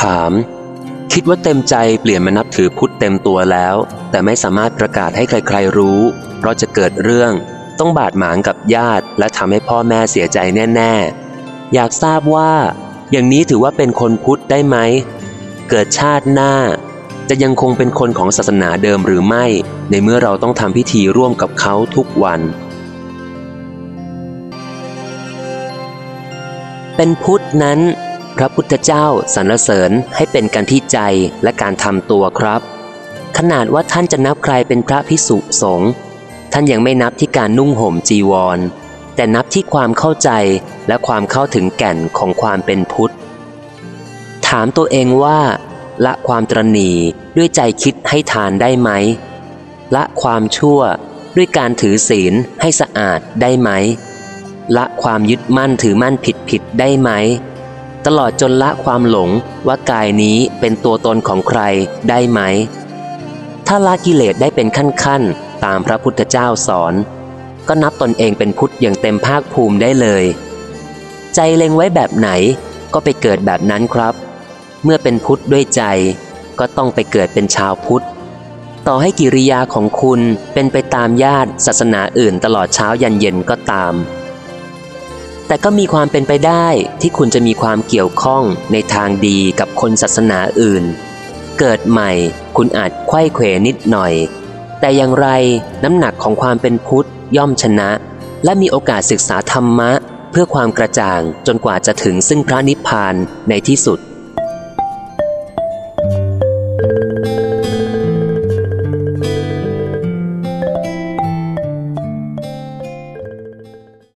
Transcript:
ถาม คิดว่าเต็มใจเปลี่ยนมานับถือพุทธเต็มตัวแล้ว แต่ไม่สามารถประกาศให้ใครๆรู้ เพราะจะเกิดเรื่อง ต้องบาดหมางกับญาติ และทำให้พ่อแม่เสียใจแน่ ๆ อยากทราบว่า อย่างนี้ถือว่าเป็นคนพุทธได้ไหม เกิดชาติหน้า จะยังคงเป็นคนของศาสนาเดิมหรือไม่ ในเมื่อเราต้องทำพิธีร่วมกับเขาทุกวันเป็นพุทธนั้น พระพุทธเจ้าสรรเสริญให้เป็นกันที่ใจและการทำตัวครับ ขนาดว่าท่านจะนับใครเป็นพระพิสุสงฆ์ท่านยังไม่นับที่การนุ่งห่มจีวร แต่นับที่ความเข้าใจและความเข้าถึงแก่นของความเป็นพุทธ ถามตัวเองว่า ละความตรณีด้วยใจคิดให้ทานได้ไหม ละความชั่วด้วยการถือศีลให้สะอาดได้ไหม ละความยึดมั่นถือมั่นผิดผิดได้ไหม ตลอดจนละความหลงว่ากายนี้เป็นตัวตนของใครได้ไหม ถ้าละกิเลสได้เป็นขั้นขั้นตามพระพุทธเจ้าสอน ก็นับตนเองเป็นพุทธอย่างเต็มภาคภูมิได้เลย ใจเล็งไว้แบบไหนก็ไปเกิดแบบนั้นครับ เมื่อเป็นพุทธด้วยใจ ก็ต้องไปเกิดเป็นชาวพุทธ ต่อให้กิริยาของคุณเป็นไปตามญาติศาสนาอื่นตลอดเช้ายันเย็นก็ตาม แต่ก็มีความเป็นไปได้ที่คุณจะมีความเกี่ยวข้องในทางดีกับคนศาสนาอื่น เกิดใหม่คุณอาจไข้เขวนิดหน่อย แต่อย่างไรน้ำหนักของความเป็นพุทธย่อมชนะ และมีโอกาสศึกษาธรรมะ เพื่อความกระจ่างจนกว่าจะถึงซึ่งพระนิพพานในที่สุด